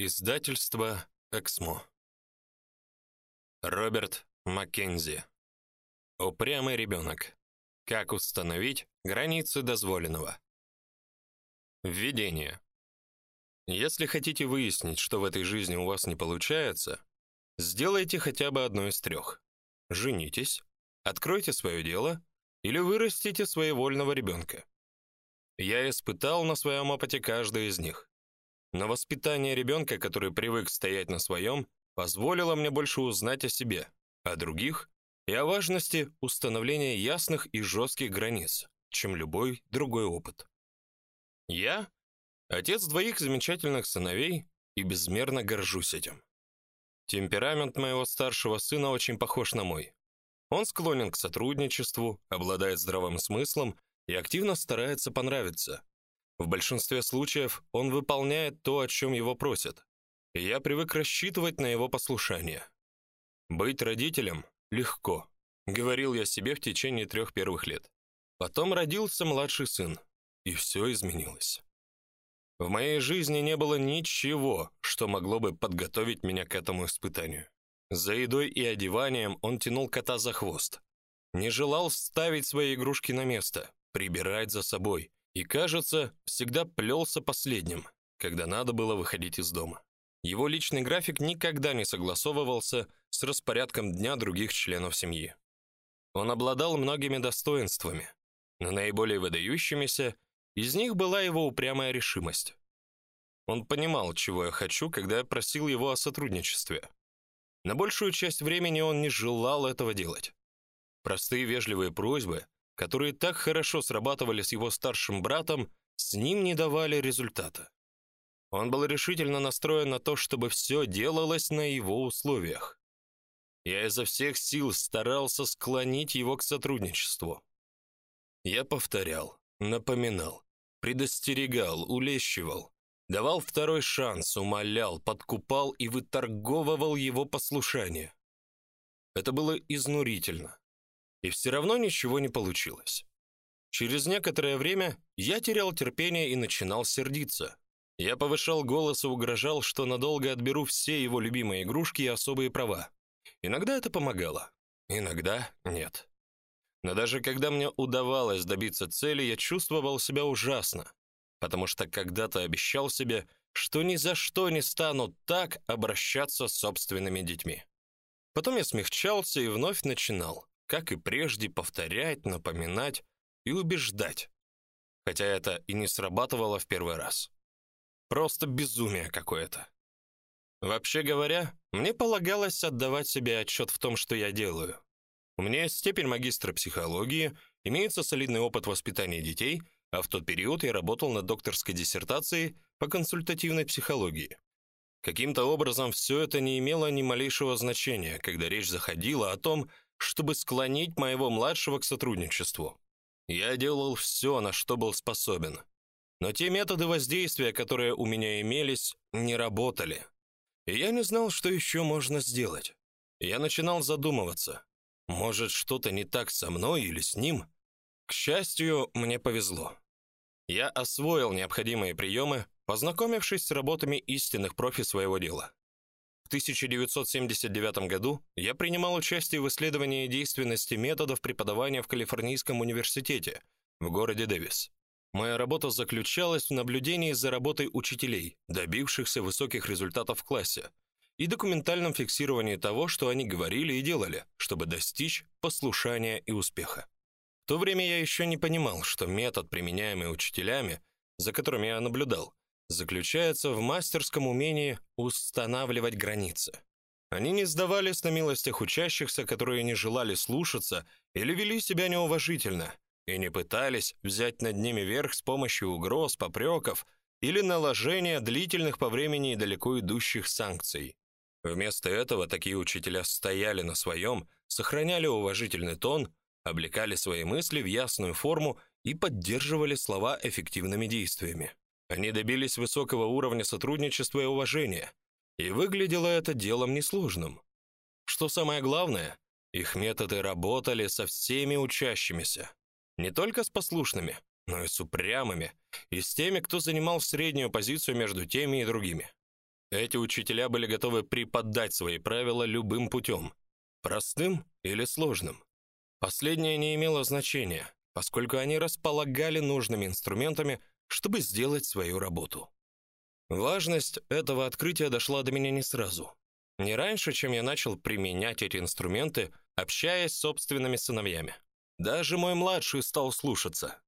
Издательство Эксмо. Роберт Маккензи. Упрямый ребенок. Как установить границы дозволенного? Введение. Если хотите выяснить, что в этой жизни у вас не получается, сделайте хотя бы одно из трех. Женитесь, откройте свое дело или вырастите своевольного ребенка. Я испытал на своем опыте каждый из них. Но воспитание ребенка, который привык стоять на своем, позволило мне больше узнать о себе, о других и о важности установления ясных и жестких границ, чем любой другой опыт. Я отец двоих замечательных сыновей и безмерно горжусь этим. Темперамент моего старшего сына очень похож на мой. Он склонен к сотрудничеству, обладает здравым смыслом и активно старается понравиться, в большинстве случаев он выполняет то, о чем его просят. Я привык рассчитывать на его послушание. Быть родителем легко, говорил я себе в течение трех первых лет. Потом родился младший сын, и все изменилось. В моей жизни не было ничего, что могло бы подготовить меня к этому испытанию. За едой и одеванием он тянул кота за хвост. Не желал ставить свои игрушки на место, прибирать за собой, и, кажется, всегда плелся последним, когда надо было выходить из дома. Его личный график никогда не согласовывался с распорядком дня других членов семьи. Он обладал многими достоинствами, но наиболее выдающимися из них была его упрямая решимость. Он понимал, чего я хочу, когда я просил его о сотрудничестве. На большую часть времени он не желал этого делать. Простые вежливые просьбы которые так хорошо срабатывали с его старшим братом, с ним не давали результата. Он был решительно настроен на то, чтобы все делалось на его условиях. Я изо всех сил старался склонить его к сотрудничеству. Я повторял, напоминал, предостерегал, улещивал, давал второй шанс, умолял, подкупал и выторговывал его послушание. Это было изнурительно. И все равно ничего не получилось. Через некоторое время я терял терпение и начинал сердиться. Я повышал голос и угрожал, что надолго отберу все его любимые игрушки и особые права. Иногда это помогало, иногда нет. Но даже когда мне удавалось добиться цели, я чувствовал себя ужасно, потому что когда-то обещал себе, что ни за что не стану так обращаться с собственными детьми. Потом я смягчался и вновь начинал как и прежде, повторять, напоминать и убеждать. Хотя это и не срабатывало в первый раз. Просто безумие какое-то. Вообще говоря, мне полагалось отдавать себе отчет в том, что я делаю. У меня есть степень магистра психологии, имеется солидный опыт воспитания детей, а в тот период я работал над докторской диссертацией по консультативной психологии. Каким-то образом все это не имело ни малейшего значения, когда речь заходила о том, чтобы склонить моего младшего к сотрудничеству. Я делал все, на что был способен. Но те методы воздействия, которые у меня имелись, не работали. И я не знал, что еще можно сделать. Я начинал задумываться, может, что-то не так со мной или с ним? К счастью, мне повезло. Я освоил необходимые приемы, познакомившись с работами истинных профи своего дела. В 1979 году я принимал участие в исследовании действенности методов преподавания в Калифорнийском университете в городе Дэвис. Моя работа заключалась в наблюдении за работой учителей, добившихся высоких результатов в классе, и документальном фиксировании того, что они говорили и делали, чтобы достичь послушания и успеха. В то время я еще не понимал, что метод, применяемый учителями, за которыми я наблюдал, заключается в мастерском умении устанавливать границы. Они не сдавались на милостях учащихся, которые не желали слушаться или вели себя неуважительно, и не пытались взять над ними верх с помощью угроз, попреков или наложения длительных по времени и далеко идущих санкций. Вместо этого такие учителя стояли на своем, сохраняли уважительный тон, облекали свои мысли в ясную форму и поддерживали слова эффективными действиями. Они добились высокого уровня сотрудничества и уважения, и выглядело это делом несложным. Что самое главное, их методы работали со всеми учащимися, не только с послушными, но и с упрямыми, и с теми, кто занимал среднюю позицию между теми и другими. Эти учителя были готовы преподать свои правила любым путем, простым или сложным. Последнее не имело значения, поскольку они располагали нужными инструментами, чтобы сделать свою работу. Важность этого открытия дошла до меня не сразу. Не раньше, чем я начал применять эти инструменты, общаясь с собственными сыновьями. Даже мой младший стал слушаться.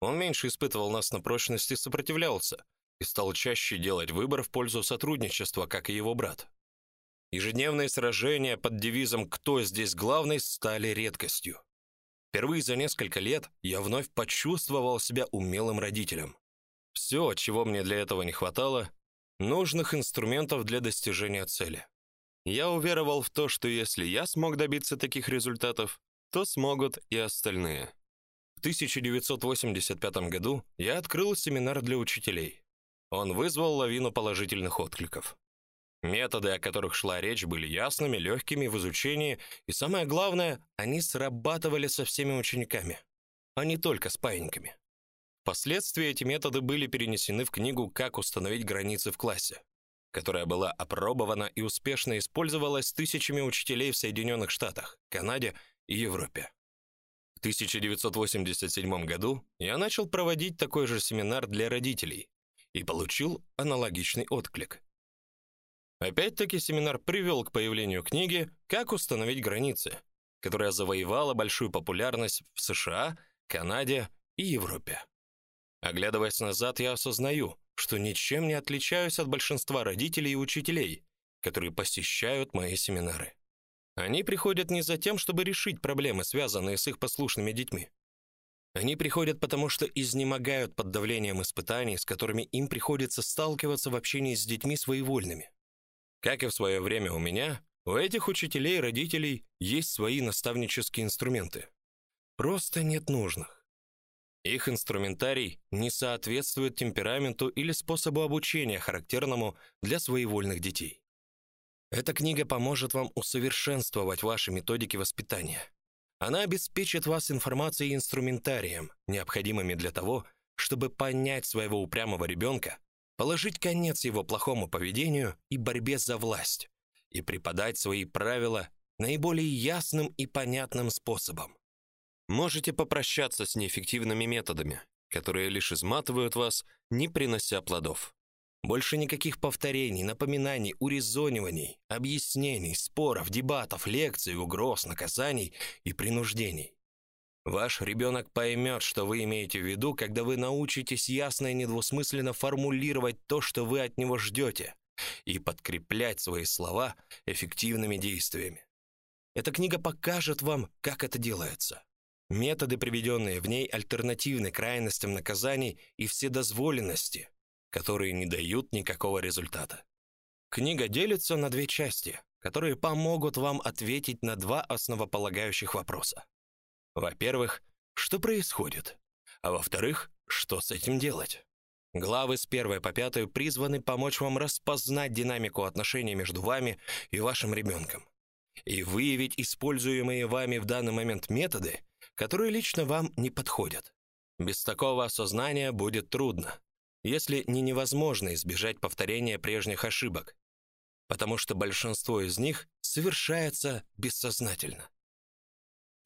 Он меньше испытывал нас на прочность и сопротивлялся, и стал чаще делать выбор в пользу сотрудничества, как и его брат. Ежедневные сражения под девизом «Кто здесь главный» стали редкостью. Впервые за несколько лет я вновь почувствовал себя умелым родителем. Все, чего мне для этого не хватало, нужных инструментов для достижения цели. Я уверовал в то, что если я смог добиться таких результатов, то смогут и остальные. В 1985 году я открыл семинар для учителей. Он вызвал лавину положительных откликов. Методы, о которых шла речь, были ясными, легкими в изучении, и самое главное, они срабатывали со всеми учениками, а не только с паиньками. Впоследствии эти методы были перенесены в книгу Как установить границы в классе, которая была опробована и успешно использовалась тысячами учителей в Соединенных Штатах, Канаде и Европе. В 1987 году я начал проводить такой же семинар для родителей и получил аналогичный отклик. Опять-таки семинар привел к появлению книги Как установить границы, которая завоевала большую популярность в США, Канаде и Европе. Оглядываясь назад, я осознаю, что ничем не отличаюсь от большинства родителей и учителей, которые посещают мои семинары. Они приходят не за тем, чтобы решить проблемы, связанные с их послушными детьми. Они приходят потому, что изнемогают под давлением испытаний, с которыми им приходится сталкиваться в общении с детьми своевольными. Как и в свое время у меня, у этих учителей и родителей есть свои наставнические инструменты. Просто нет нужных. Их инструментарий не соответствует темпераменту или способу обучения, характерному для своевольных детей. Эта книга поможет вам усовершенствовать ваши методики воспитания. Она обеспечит вас информацией и инструментарием, необходимыми для того, чтобы понять своего упрямого ребенка, положить конец его плохому поведению и борьбе за власть и преподать свои правила наиболее ясным и понятным способом. Можете попрощаться с неэффективными методами, которые лишь изматывают вас, не принося плодов. Больше никаких повторений, напоминаний, урезониваний, объяснений, споров, дебатов, лекций, угроз, наказаний и принуждений. Ваш ребенок поймет, что вы имеете в виду, когда вы научитесь ясно и недвусмысленно формулировать то, что вы от него ждете, и подкреплять свои слова эффективными действиями. Эта книга покажет вам, как это делается. Методы, приведенные в ней, альтернативны крайностям наказаний и вседозволенности, которые не дают никакого результата. Книга делится на две части, которые помогут вам ответить на два основополагающих вопроса. Во-первых, что происходит? А во-вторых, что с этим делать? Главы с 1 по 5 призваны помочь вам распознать динамику отношений между вами и вашим ребенком и выявить используемые вами в данный момент методы которые лично вам не подходят. Без такого осознания будет трудно, если не невозможно избежать повторения прежних ошибок, потому что большинство из них совершается бессознательно.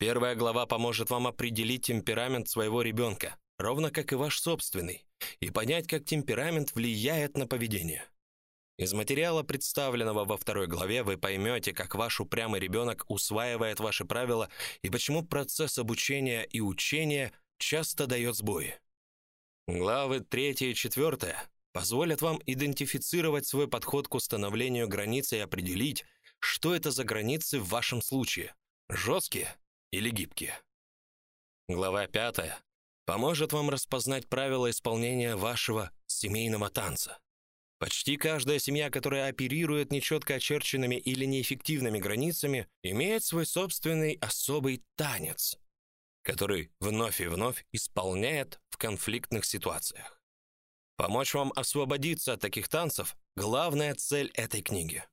Первая глава поможет вам определить темперамент своего ребенка, ровно как и ваш собственный, и понять, как темперамент влияет на поведение. Из материала, представленного во второй главе, вы поймете, как ваш упрямый ребенок усваивает ваши правила и почему процесс обучения и учения часто дает сбои. Главы 3 и 4 позволят вам идентифицировать свой подход к установлению границ и определить, что это за границы в вашем случае: жесткие или гибкие. Глава 5 поможет вам распознать правила исполнения вашего семейного танца. Почти каждая семья, которая оперирует нечетко очерченными или неэффективными границами, имеет свой собственный особый танец, который вновь и вновь исполняет в конфликтных ситуациях. Помочь вам освободиться от таких танцев главная цель этой книги.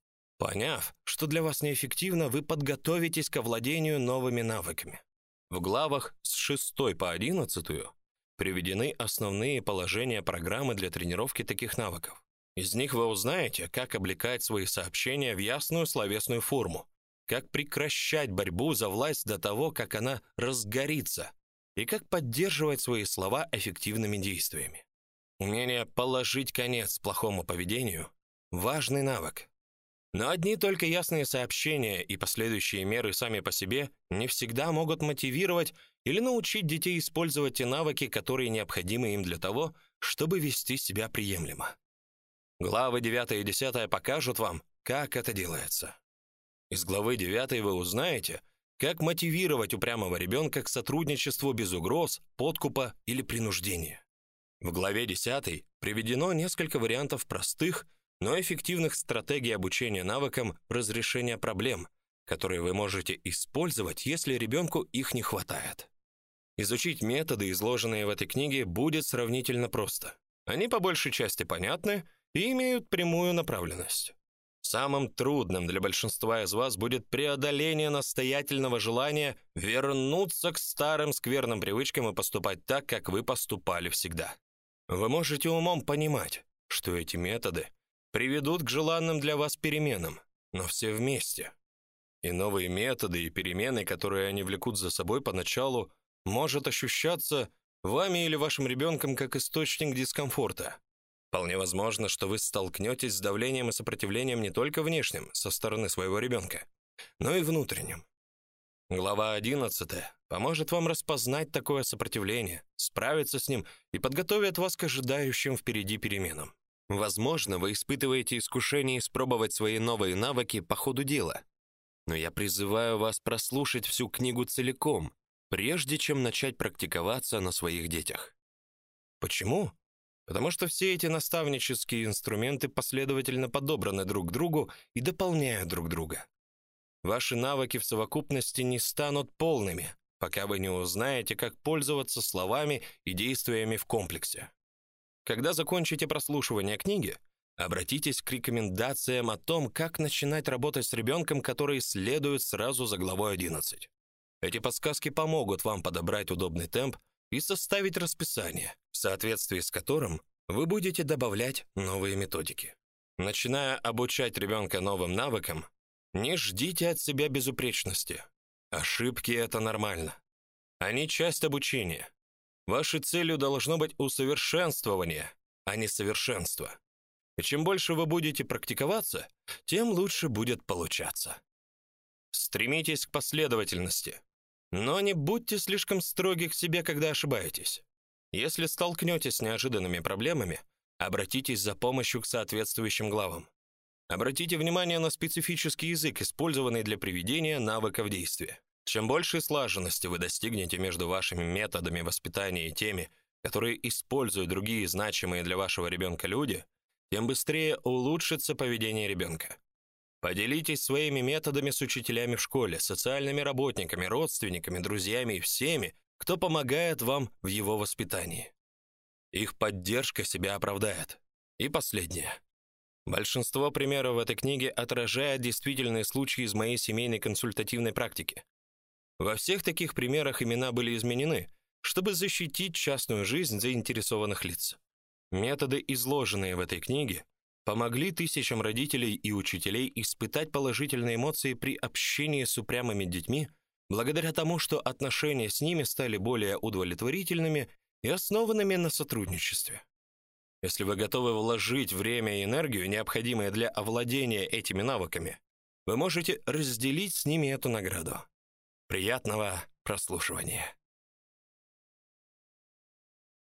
Поняв, что для вас неэффективно, вы подготовитесь к овладению новыми навыками. В главах с 6 по 11 приведены основные положения программы для тренировки таких навыков Из них вы узнаете, как облекать свои сообщения в ясную словесную форму, как прекращать борьбу за власть до того, как она разгорится, и как поддерживать свои слова эффективными действиями. Умение положить конец плохому поведению важный навык. Но одни только ясные сообщения и последующие меры сами по себе не всегда могут мотивировать или научить детей использовать те навыки, которые необходимы им для того, чтобы вести себя приемлемо. Главы 9 и 10 покажут вам, как это делается. Из главы 9 вы узнаете, как мотивировать упрямого ребенка к сотрудничеству без угроз, подкупа или принуждения. В главе 10 приведено несколько вариантов простых, но эффективных стратегий обучения навыкам разрешения проблем, которые вы можете использовать, если ребенку их не хватает. Изучить методы, изложенные в этой книге, будет сравнительно просто. Они по большей части понятны и имеют прямую направленность. Самым трудным для большинства из вас будет преодоление настоятельного желания вернуться к старым скверным привычкам и поступать так, как вы поступали всегда. Вы можете умом понимать, что эти методы приведут к желанным для вас переменам, но все вместе. И новые методы и перемены, которые они влекут за собой поначалу, может ощущаться вами или вашим ребенком как источник дискомфорта. Вполне возможно, что вы столкнетесь с давлением и сопротивлением не только внешним со стороны своего ребенка, но и внутренним. Глава 11 поможет вам распознать такое сопротивление, справиться с ним и подготовит вас к ожидающим впереди переменам. Возможно, вы испытываете искушение испробовать свои новые навыки по ходу дела. Но я призываю вас прослушать всю книгу целиком, прежде чем начать практиковаться на своих детях. Почему? Потому что все эти наставнические инструменты последовательно подобраны друг к другу и дополняют друг друга. Ваши навыки в совокупности не станут полными, пока вы не узнаете, как пользоваться словами и действиями в комплексе. Когда закончите прослушивание книги, обратитесь к рекомендациям о том, как начинать работать с ребенком, которые следуют сразу за главой 11. Эти подсказки помогут вам подобрать удобный темп и составить расписание, в соответствии с которым вы будете добавлять новые методики. Начиная обучать ребенка новым навыкам, не ждите от себя безупречности. Ошибки это нормально. Они часть обучения. Вашей целью должно быть усовершенствование, а не совершенство. И чем больше вы будете практиковаться, тем лучше будет получаться. Стремитесь к последовательности, но не будьте слишком строги к себе, когда ошибаетесь. Если столкнетесь с неожиданными проблемами, обратитесь за помощью к соответствующим главам. Обратите внимание на специфический язык, использованный для приведения навыков действия. Чем больше слаженности вы достигнете между вашими методами воспитания и теми, которые используют другие значимые для вашего ребенка люди, тем быстрее улучшится поведение ребенка. Поделитесь своими методами с учителями в школе, социальными работниками, родственниками, друзьями и всеми, кто помогает вам в его воспитании. Их поддержка себя оправдает. И последнее. Большинство примеров в этой книге отражает действительные случаи из моей семейной консультативной практики. Во всех таких примерах имена были изменены, чтобы защитить частную жизнь заинтересованных лиц. Методы, изложенные в этой книге, помогли тысячам родителей и учителей испытать положительные эмоции при общении с упрямыми детьми, благодаря тому, что отношения с ними стали более удовлетворительными и основанными на сотрудничестве. Если вы готовы вложить время и энергию, необходимые для овладения этими навыками, вы можете разделить с ними эту награду. Приятного прослушивания.